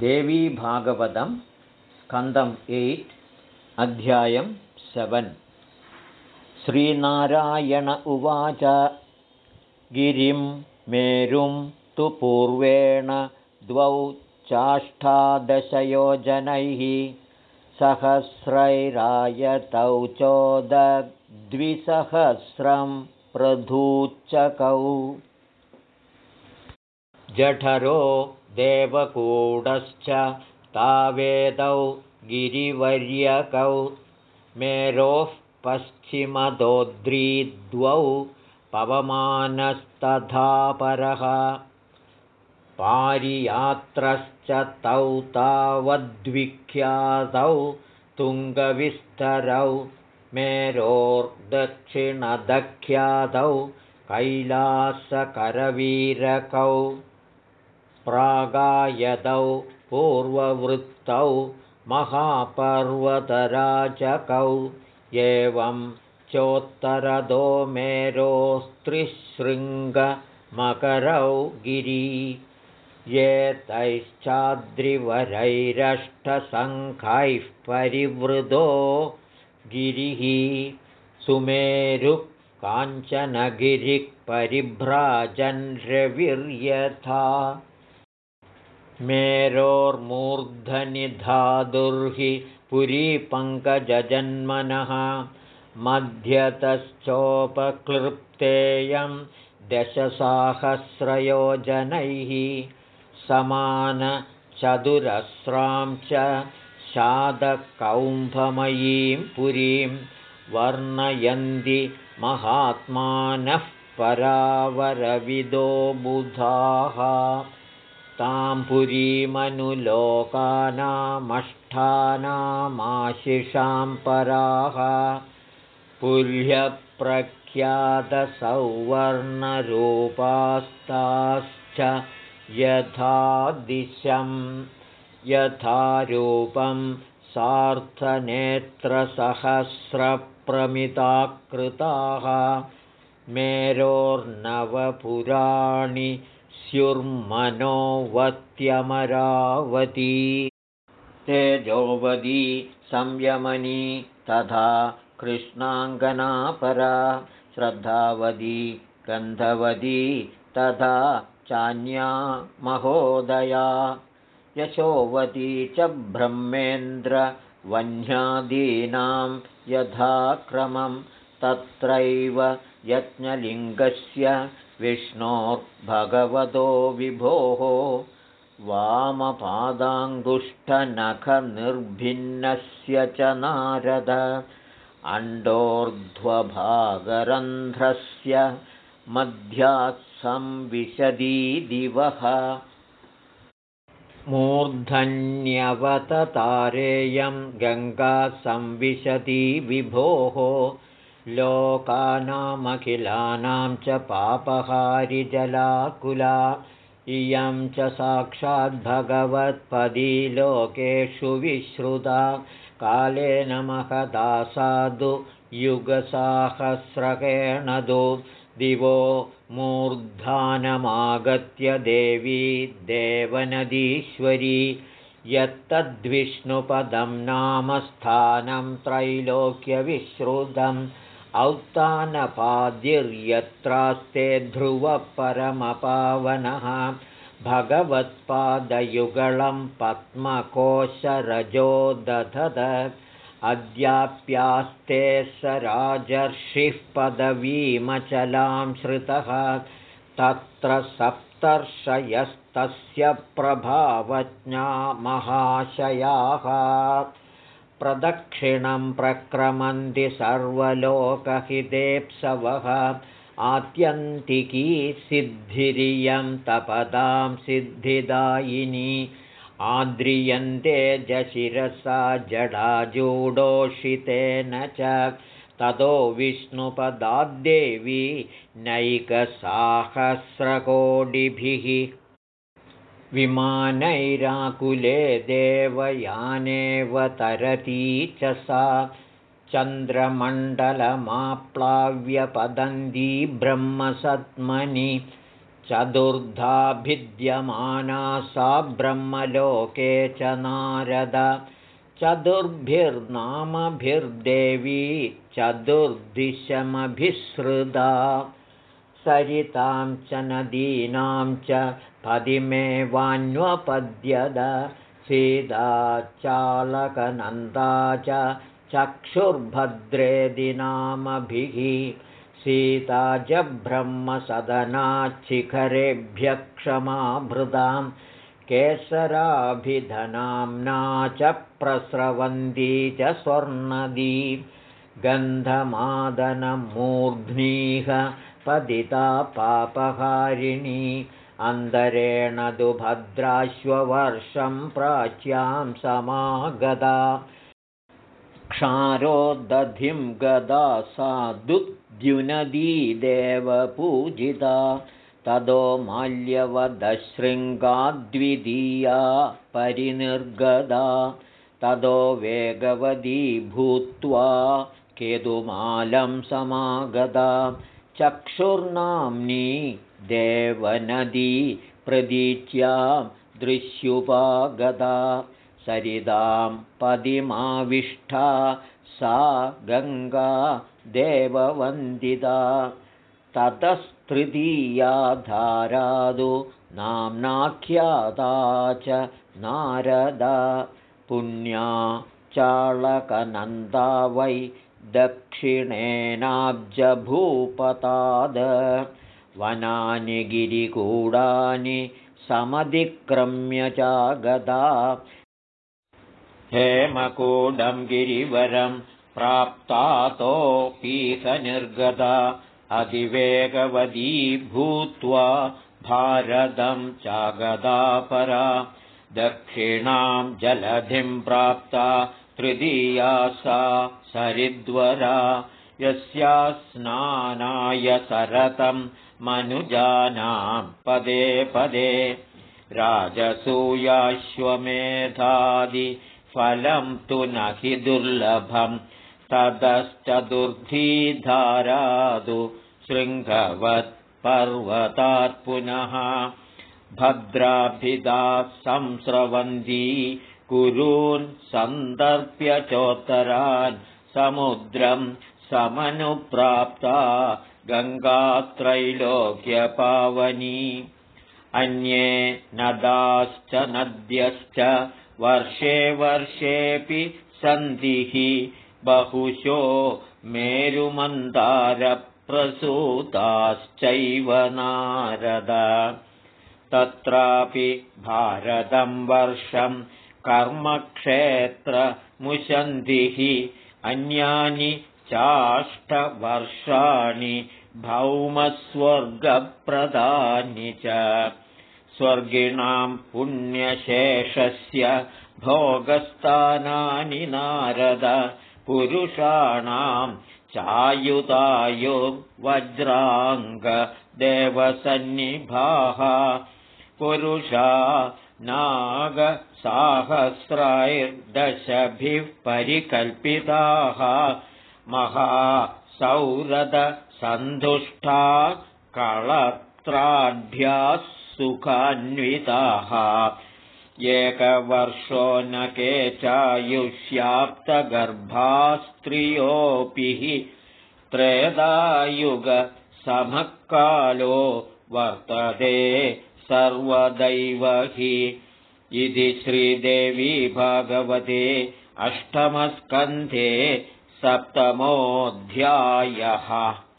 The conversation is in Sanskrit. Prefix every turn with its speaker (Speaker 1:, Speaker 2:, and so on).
Speaker 1: देवीभागवतं स्कन्दम् एय्ट् अध्यायं सेवन्। श्रीनारायण उवाच गिरिं मेरुं तु पूर्वेण द्वौ चाष्टादशयोजनैः सहस्रैरायतौ चोदद्विसहस्रं प्रधूच्चकौ जठरो देवकूडश्च तावेदौ गिरिवर्यकौ मेरोः पश्चिमदोद्रीद्वौ पवमानस्तथापरः पारियात्रश्च तौ तावद्विख्यातौ तुङ्गविस्तरौ मेरोर्दक्षिणदख्यातौ कैलासकरवीरकौ प्रागायदौ पूर्ववृत्तौ महापर्वतराजकौ। एवं चोत्तरदो मेरोस्त्रिशृङ्गमकरौ गिरी। एतैश्चाद्रिवरैरष्टसङ्खैः परिवृतो गिरिः। सुमेरुः काञ्चनगिरिः परिभ्राजन् रविर्यथा मेरोर्मूर्धनि पुरीपङ्कजजन्मनः मध्यतश्चोपक्लृप्तेयं दशसाहस्रयोजनैः समानचतुरस्रां च शादकौम्भमयीं पुरीं वर्णयन्ति महात्मानः परावरविदो बुधाः तां पुरीमनुलोकानामष्टानामाशिषां पराः पुल्यप्रख्यातसौवर्णरूपास्ताश्च यथा दिशं यथा रूपं सार्धनेत्रसहस्रप्रमिताकृताः मेरोर्नवपुराणि स्युर्मनोवत्यमरावती। तेजोवदी संयमनी तथा कृष्णाङ्गनापरा। श्रद्धावती गन्धवती तथा चान्या महोदया। यशोवती च ब्रह्मेन्द्रवह्नादीनां यथाक्रमं तत्रैव यज्ञलिङ्गस्य विष्णोर्भगवतो विभोः वामपादाङ्गुष्ठनखनिर्भिन्नस्य च नारद अण्डोर्ध्वभागरन्ध्रस्य मध्यात्संविशदी दिवः मूर्धन्यवततारेयं गङ्गासंविशती विभोः लोकानामखिलानां च पापहारिजलाकुला इयं च साक्षाद्भगवत्पदी लोकेषु विश्रुता। कालेन महदासादु युगसाहस्रकेणदु दिवो मूर्धानमागत्य देवी देवनदीश्वरी। यत्तद्विष्णुपदं नाम स्थानं त्रैलोक्यविश्रुतम् औत्तानपादिर्यत्रास्ते ध्रुवपरमपावनः भगवत्पादयुगलं पद्मकोशरजो दधद अद्याप्यास्ते स राजर्षिः पदवीमचलां श्रुतः तत्र सप्तर्षयस्तस्य प्रभावज्ञा महाशयाः प्रदक्षिणं प्रक्रमन्ति सर्वलोकहितेप्सवः। आत्यन्तिकी सिद्धिरियं तपदां सिद्धिदायिनी। आद्रियन्ते जशिरसा जडाजूडोषितेन च। ततो विष्णुपदाद्देवी नैकसाहस्रकोटिभिः विमानैराकुले देवयानेव तरती च सा। चन्द्रमण्डलमाप्लाव्यपदन्ती ब्रह्मसत्मनि चतुर्धा भिद्यमाना सा ब्रह्मलोके च नारद। चतुर्भिर्नामभिर्देवी चतुर्दिशमभिसृदा सरितां च नदीनां च पदिमेवान्वपद्यद। सीता चालकनन्दा च चक्षुर्भद्रेदिनामभिः। सीता च ब्रह्मसदनाच्छिखरेभ्यः क्षमाभृतां केसराभिधनाम्ना च प्रस्रवन्ती च स्वर्णदी गन्धमादनमूर्ध्नीह पदिता पापहारिणी अन्तरेण दुभद्राश्ववर्षं प्राच्यां समागदा। क्षारोदधिं गदा सा देवपूजिता तदो माल्यवदशृङ्गाद्वितीया परिनिर्गदा। तदो वेगवती भूत्वा केतुमालं समागदा चक्षुर्नाम्नी देवनदी प्रदीच्यां दृश्युपागदा सरिदां पदिमाविष्ठा सा गङ्गा देववन्दिता ततस्तृतीया धारादु नाम्नाख्याता च नारदा पुण्या चालकनन्दा वै दक्षिणेनाब्जभूपताद। वनानि गिरिकूडानि समधिक्रम्य चागदा। हेमकूडं गिरिवरं प्राप्तातोऽपीकनिर्गता अधिवेगवती भूत्वा भारतं चागदा परा। दक्षिणां जलधिं प्राप्ता तृतीया सा सरिद्वरा यस्या स्नानाय सरतं मनुजानां पदे पदे राजसूयाश्वमेधादिफलं तु न हि दुर्लभं ततश्चतुर्थीधारादु शृङ्गवत्पर्वतात् पुनः भद्राभिदा संस्रवन्ती कुरून् सन्दर्प्य चोत्तरान् समुद्रं समनुप्राप्ता गङ्गात्रैलोक्यपावनी। अन्ये नदाश्च नद्यश्च वर्षे वर्षेऽपि सन्धिः बहुशो मेरुमन्दारप्रसूताश्चैव नारद। तत्रापि भारतं वर्षं कर्मक्षेत्रमुशन्तिः अन्यानि चाष्टवर्षाणि भौमस्वर्गप्रदानि च। स्वर्गिणां पुण्यशेषस्य भोगस्थानानि नारद। पुरुषाणां चायुतायुर्वज्राङ्गदेवसन्निभाः पुरुषा नागसाहस्रायर्दशभिः परिकल्पिताः महासौरदसन्धुष्टा कळत्राढ्याः सुखान्विताः। एकवर्षो न के चायुष्याप्तगर्भास्त्रियोऽपि त्रेदायुगसमकालो वर्तते सर्वदैव हि इति श्रीदेवी भगवते अष्टमस्कन्धे सप्तमोऽध्यायः